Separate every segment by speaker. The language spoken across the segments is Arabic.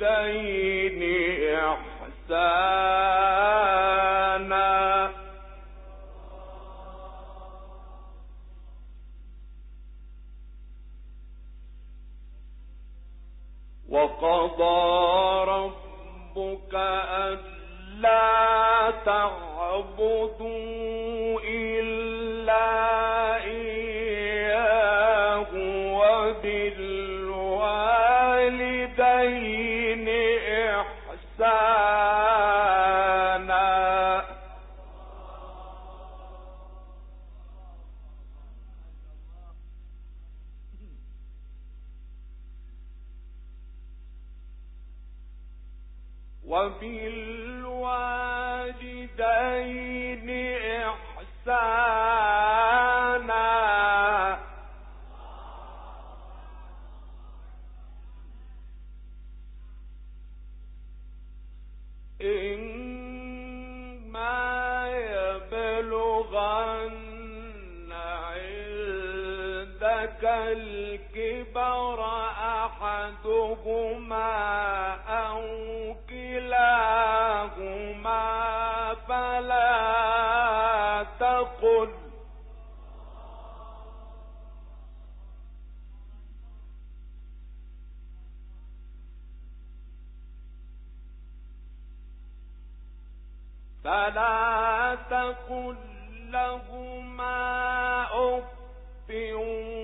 Speaker 1: وبالوالدين إحسانا وبالوالدين إحسانا. إما يبلغن عندك الكبر أحدهما قل فلا تقل لهما أفئون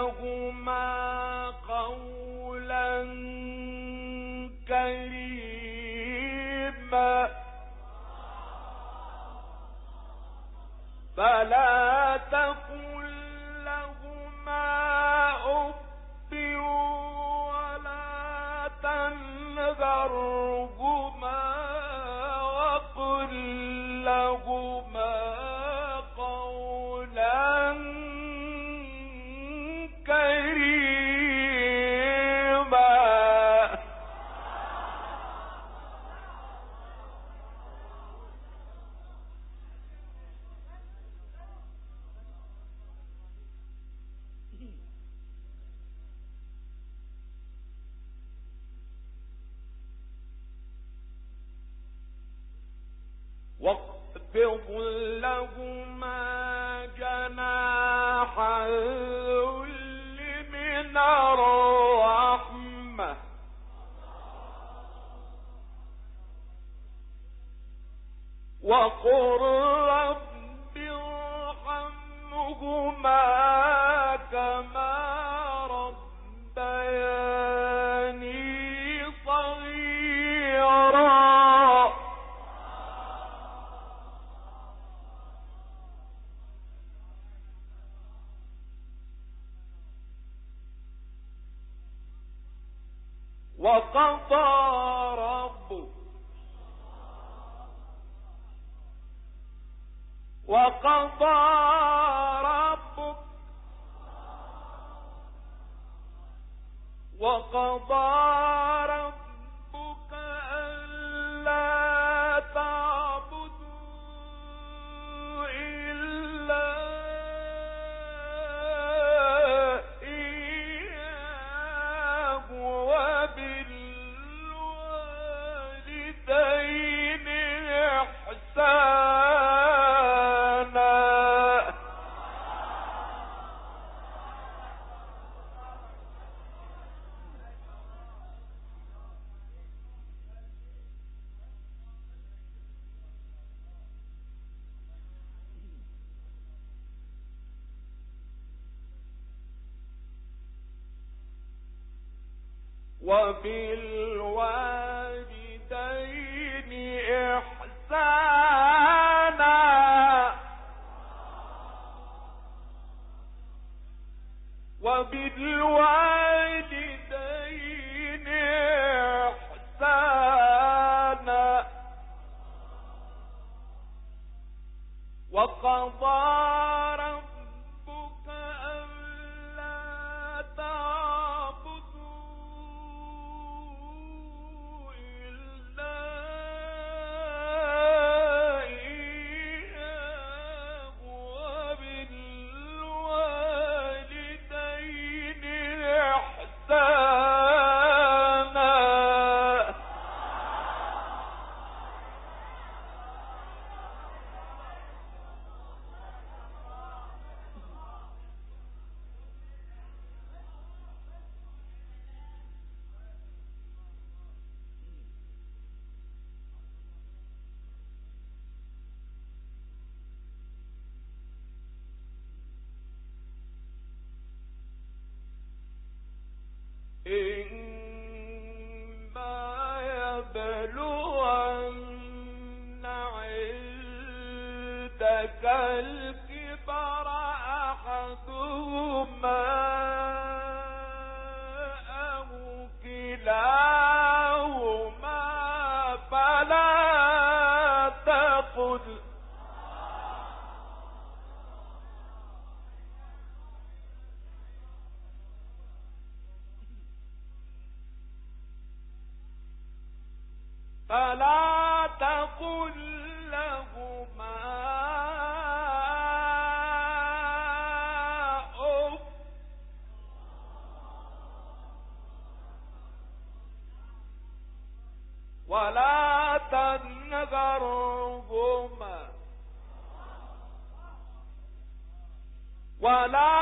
Speaker 1: alguma وقرآن وقضى عندك ولا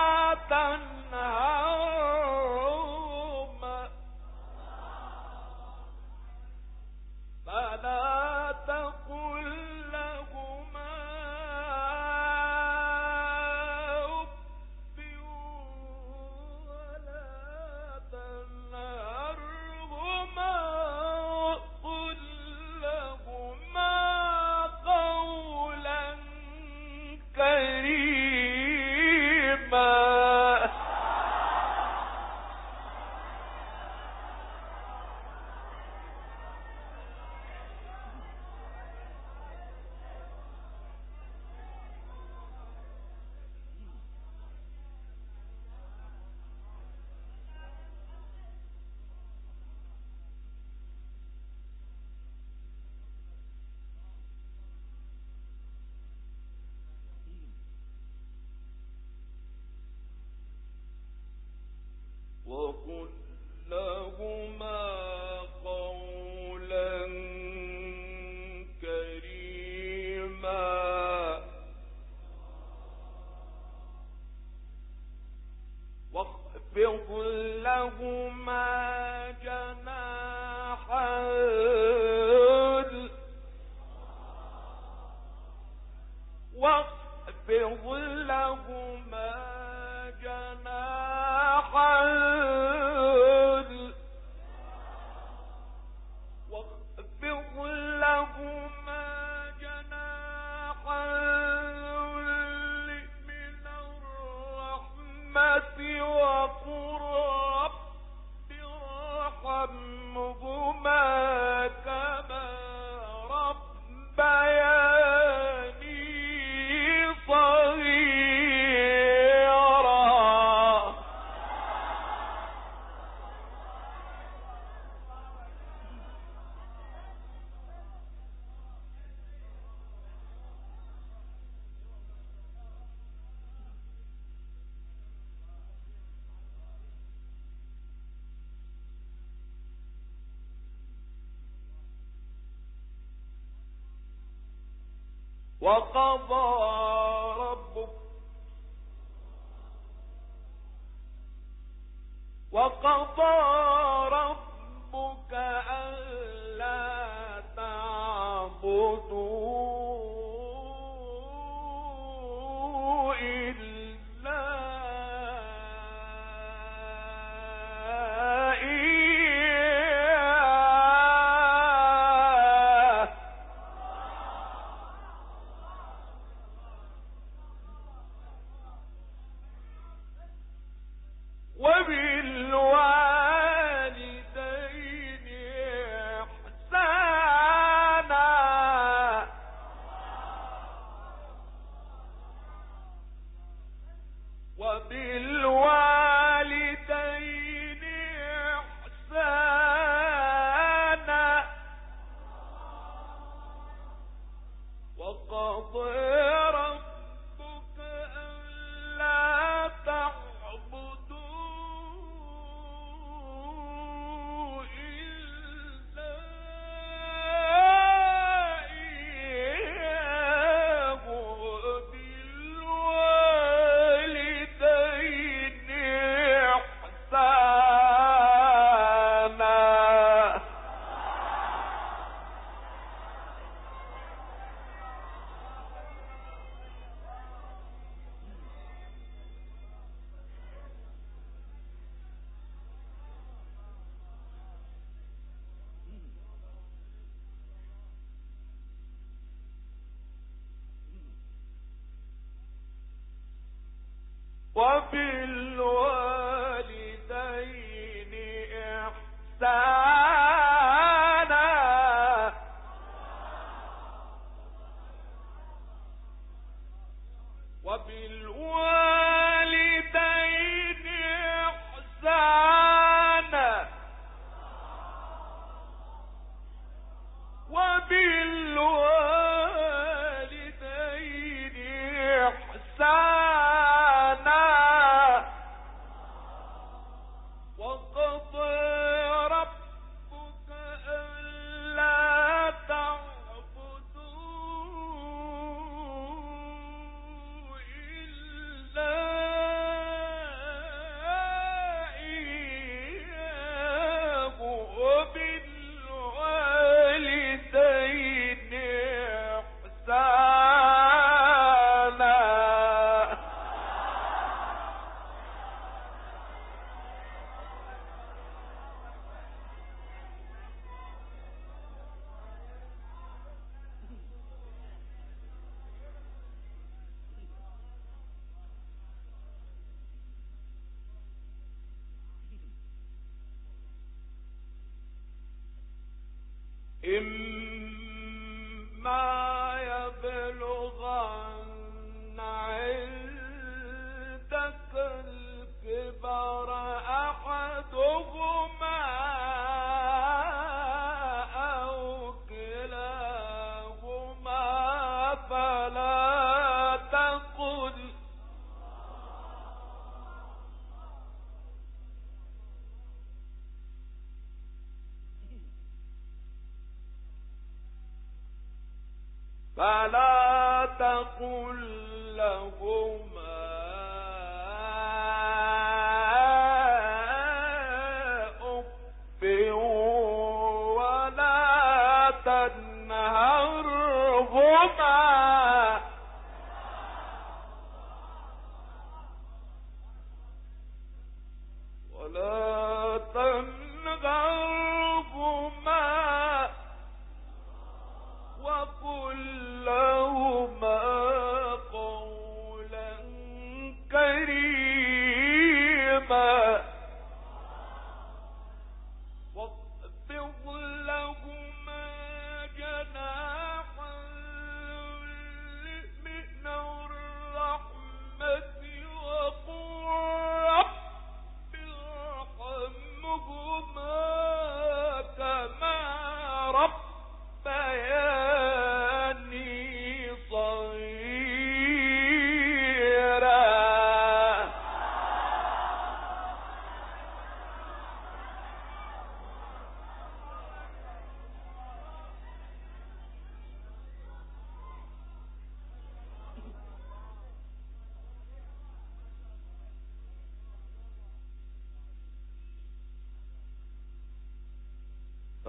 Speaker 1: إما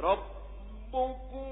Speaker 1: وإما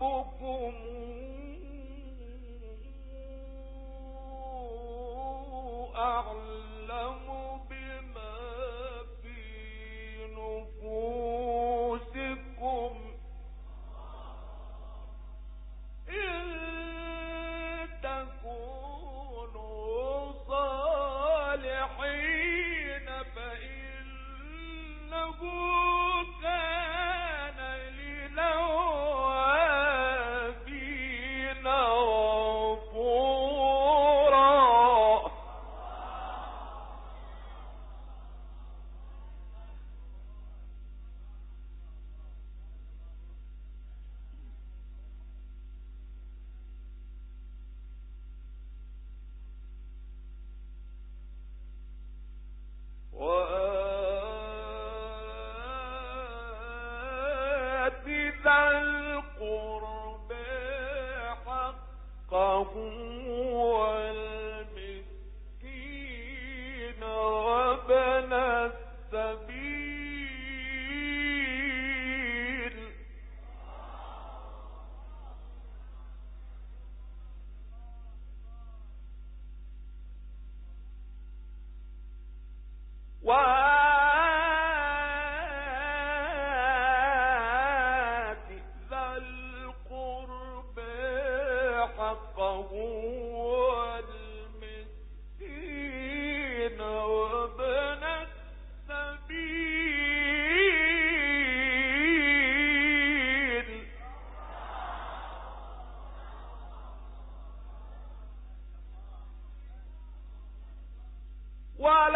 Speaker 1: تعرضن عنهم ابتغاء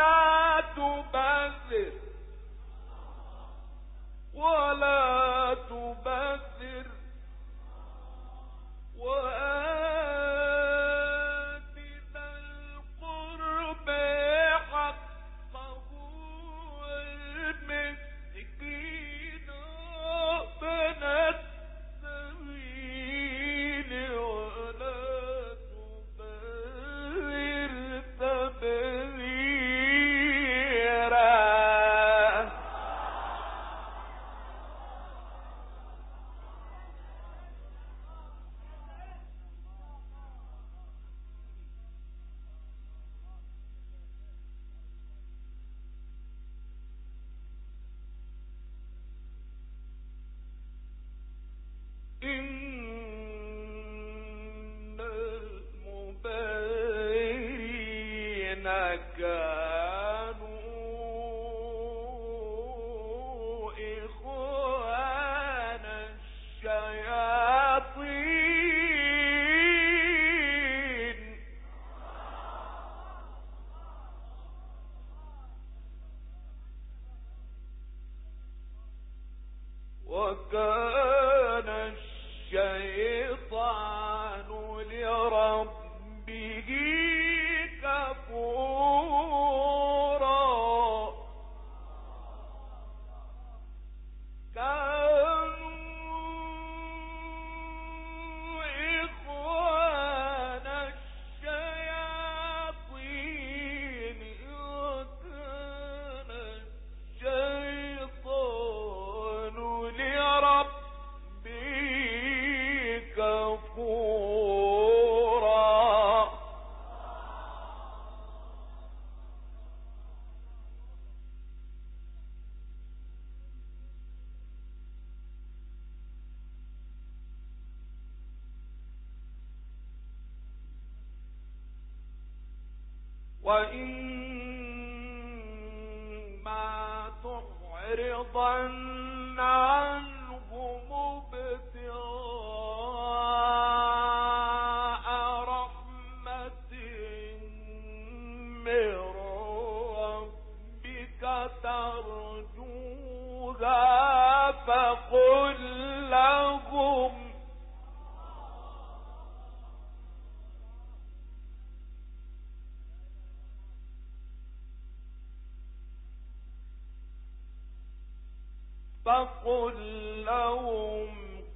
Speaker 1: فقل لهم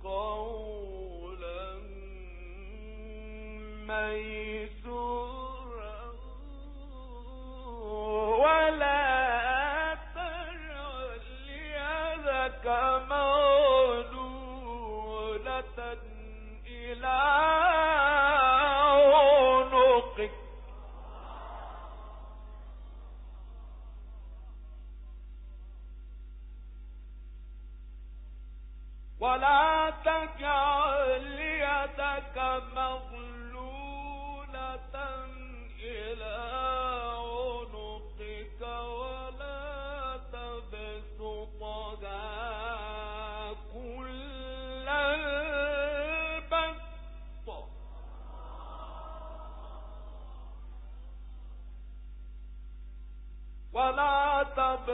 Speaker 1: قولا ميسورا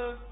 Speaker 1: number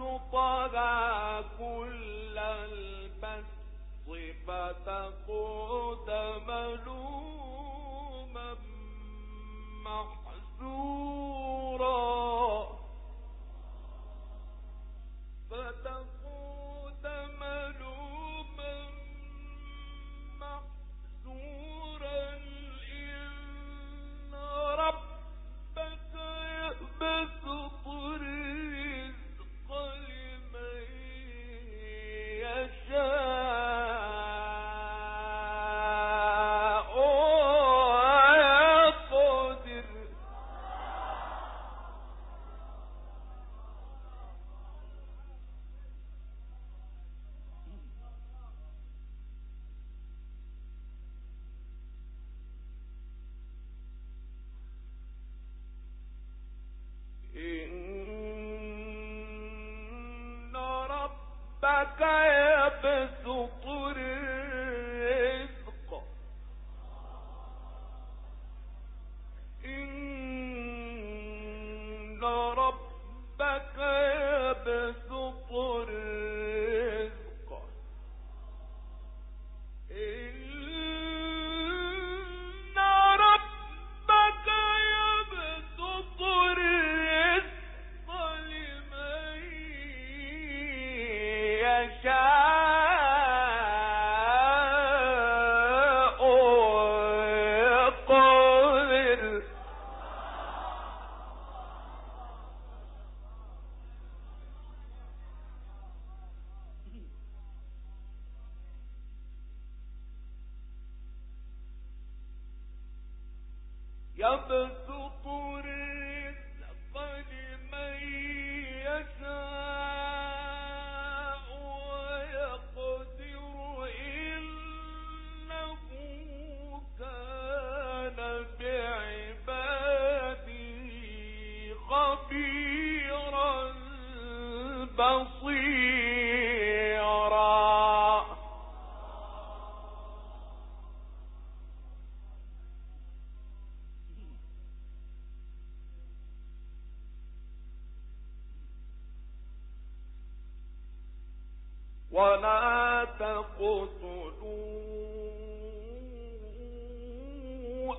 Speaker 1: يبسط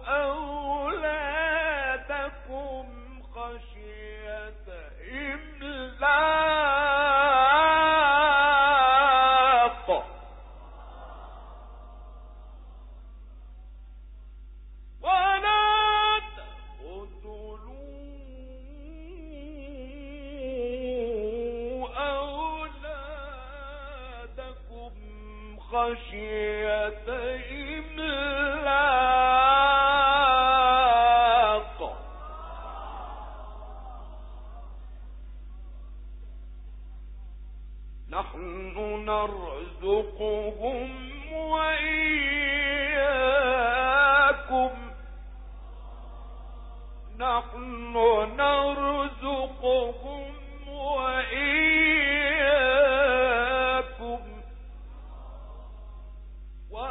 Speaker 1: تقتلوا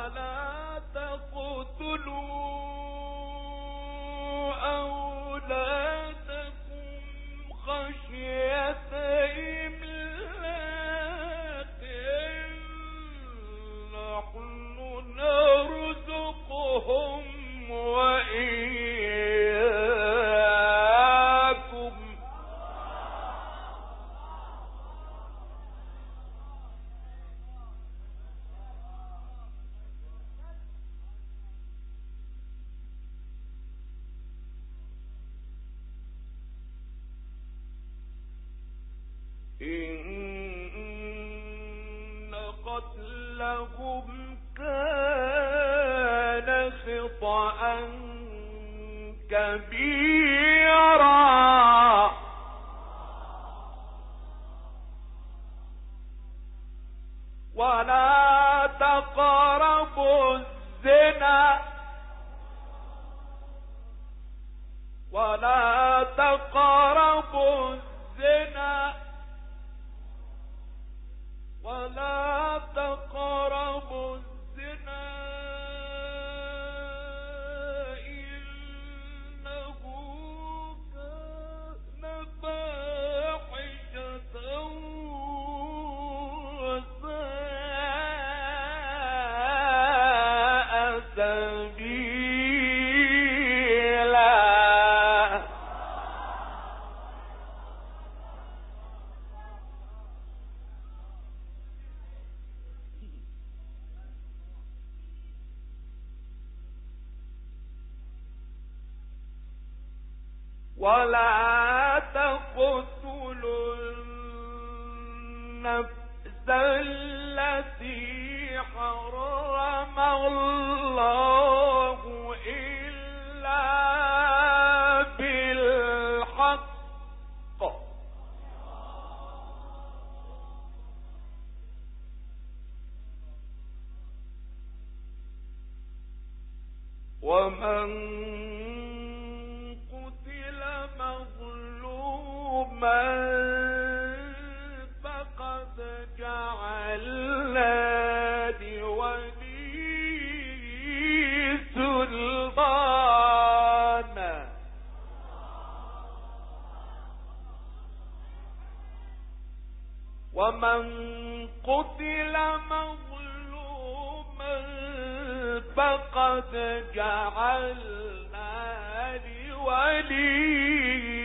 Speaker 1: ولا تقتلوا ولا تقربوا الزنا ولا ولا تقتلوا النفس التي حرم الله إلا بالحق. ومن ومن قتل مظلوما فقد جعلنا لوليه.